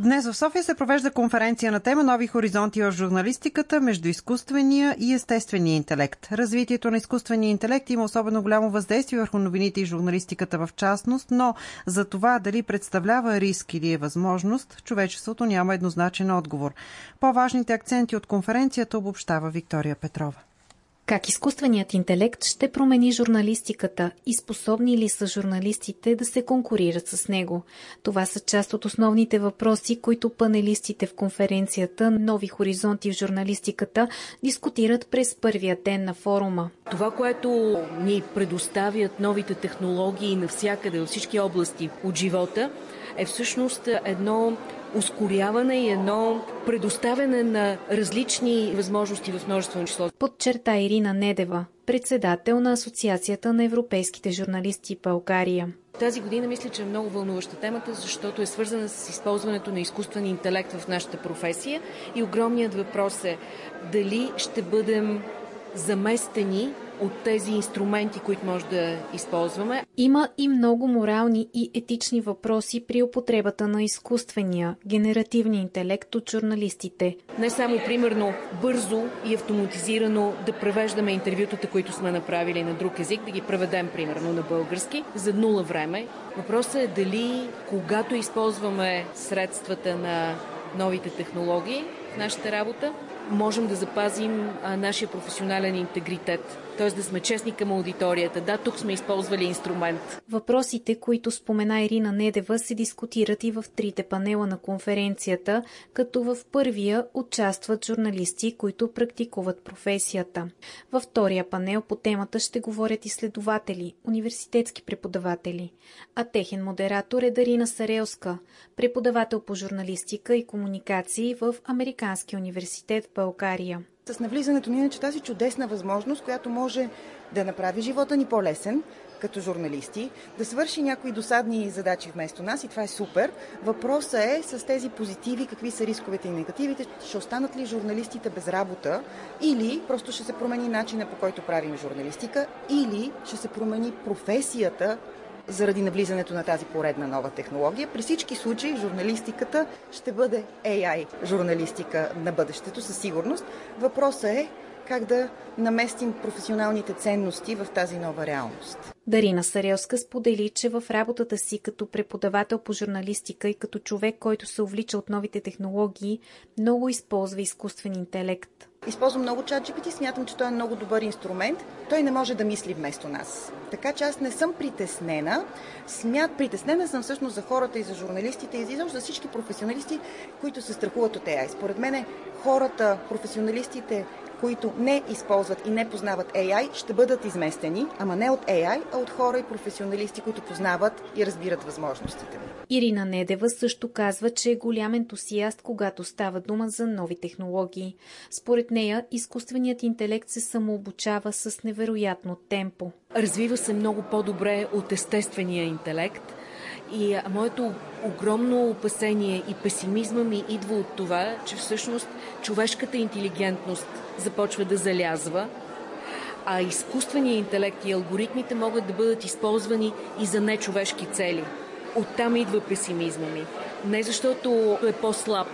Днес в София се провежда конференция на тема Нови хоризонти в журналистиката между изкуствения и естествения интелект. Развитието на изкуствения интелект има особено голямо въздействие върху новините и журналистиката в частност, но за това дали представлява риск или е възможност, човечеството няма еднозначен отговор. По-важните акценти от конференцията обобщава Виктория Петрова. Как изкуственият интелект ще промени журналистиката и способни ли са журналистите да се конкурират с него? Това са част от основните въпроси, които панелистите в конференцията Нови хоризонти в журналистиката дискутират през първия ден на форума. Това, което ни предоставят новите технологии навсякъде, във всички области от живота, е всъщност едно ускоряване и едно предоставяне на различни възможности в множествено число. Подчерта Ирина Недева, председател на Асоциацията на европейските журналисти България. Тази година мисля, че е много вълнуваща темата, защото е свързана с използването на изкуствен интелект в нашата професия и огромният въпрос е дали ще бъдем заместени от тези инструменти, които може да използваме. Има и много морални и етични въпроси при употребата на изкуствения, генеративния интелект от журналистите. Не само, примерно, бързо и автоматизирано да превеждаме интервютата, които сме направили на друг език, да ги преведем, примерно, на български, за нула време. Въпросът е дали, когато използваме средствата на новите технологии в нашата работа, можем да запазим а, нашия професионален интегритет. Т.е. да сме честни към аудиторията. Да, тук сме използвали инструмент. Въпросите, които спомена Ирина Недева, се дискутират и в трите панела на конференцията, като в първия участват журналисти, които практикуват професията. Във втория панел по темата ще говорят изследователи, университетски преподаватели, а техен модератор е Дарина Сарелска, преподавател по журналистика и комуникации в Американския университет в България. С навлизането ни иначе тази чудесна възможност, която може да направи живота ни по-лесен, като журналисти, да свърши някои досадни задачи вместо нас и това е супер. Въпросът е с тези позитиви, какви са рисковете и негативите, ще останат ли журналистите без работа или просто ще се промени начина по който правим журналистика или ще се промени професията заради навлизането на тази поредна нова технология. При всички случаи журналистиката ще бъде AI журналистика на бъдещето със сигурност. Въпросът е как да наместим професионалните ценности в тази нова реалност. Дарина Сарелска сподели, че в работата си като преподавател по журналистика и като човек, който се увлича от новите технологии, много използва изкуствен интелект. Използвам много чат GPT, смятам, че той е много добър инструмент. Той не може да мисли вместо нас. Така че аз не съм притеснена. Смят, притеснена съм всъщност за хората и за журналистите и за всички професионалисти, които се страхуват от AI. Според мен хората, професионалистите, които не използват и не познават AI, ще бъдат изместени, ама не от AI, а от хора и професионалисти, които познават и разбират възможностите. Ирина Недева също казва, че е голям ентусиаст, когато става дума за нови технологии. Според нея, изкуственият интелект се самообучава с невероятно темпо. Развива се много по-добре от естествения интелект. И моето огромно опасение и песимизма ми идва от това, че всъщност човешката интелигентност започва да залязва, а изкуственият интелект и алгоритмите могат да бъдат използвани и за нечовешки цели. Оттам идва песимизма ми. Не защото е по-слаб,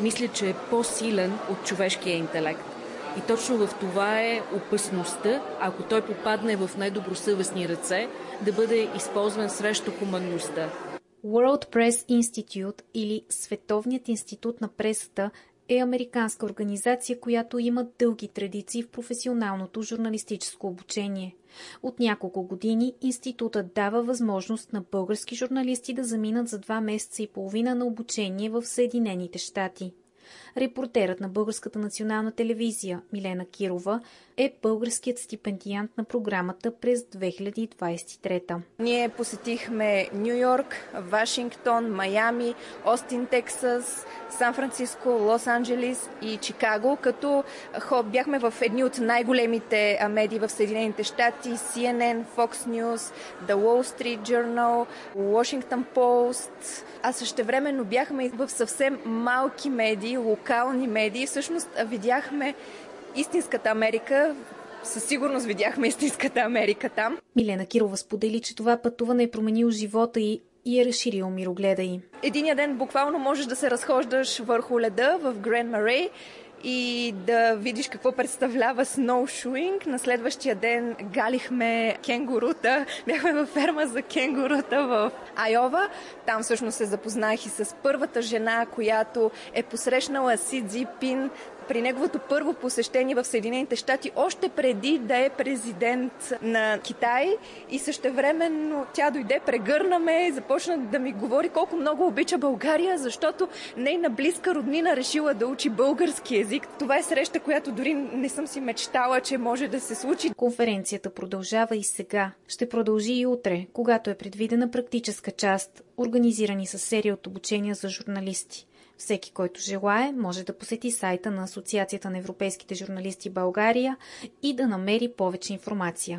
мисля, че е по-силен от човешкия интелект. И точно в това е опасността, ако той попадне в недобросъвестни ръце, да бъде използван срещу хуманността. World Press Institute или Световният институт на пресата е американска организация, която има дълги традиции в професионалното журналистическо обучение. От няколко години институтът дава възможност на български журналисти да заминат за два месеца и половина на обучение в Съединените щати. Репортерът на Българската национална телевизия Милена Кирова е българският стипендиант на програмата през 2023. Ние посетихме Нью Йорк, Вашингтон, Майами, Остин, Тексас, Сан-Франциско, Лос-Анджелис и Чикаго, като бяхме в едни от най-големите медии в Съединените щати CNN, Fox News, The Wall Street Journal, Washington Post, а същевременно бяхме в съвсем малки медии, локални медии. Всъщност видяхме истинската Америка, със сигурност видяхме истинската Америка там. Милена Кирова сподели, че това пътуване е променило живота и и е разширил мирогледа им. Единия ден буквално можеш да се разхождаш върху леда в Грен Марей и да видиш какво представлява сноушуинг. На следващия ден галихме кенгурута. Бяхме във ферма за кенгурута в Айова. Там всъщност се запознах и с първата жена, която е посрещнала Си Цзипин при неговото първо посещение в Съединените щати, още преди да е президент на Китай и същевременно тя дойде, прегърна ме и започна да ми говори колко много обича България, защото нейна близка роднина решила да учи български язик. Това е среща, която дори не съм си мечтала, че може да се случи. Конференцията продължава и сега. Ще продължи и утре, когато е предвидена практическа част, организирани с серия от обучения за журналисти. Всеки, който желае, може да посети сайта на Асоциацията на европейските журналисти България и да намери повече информация.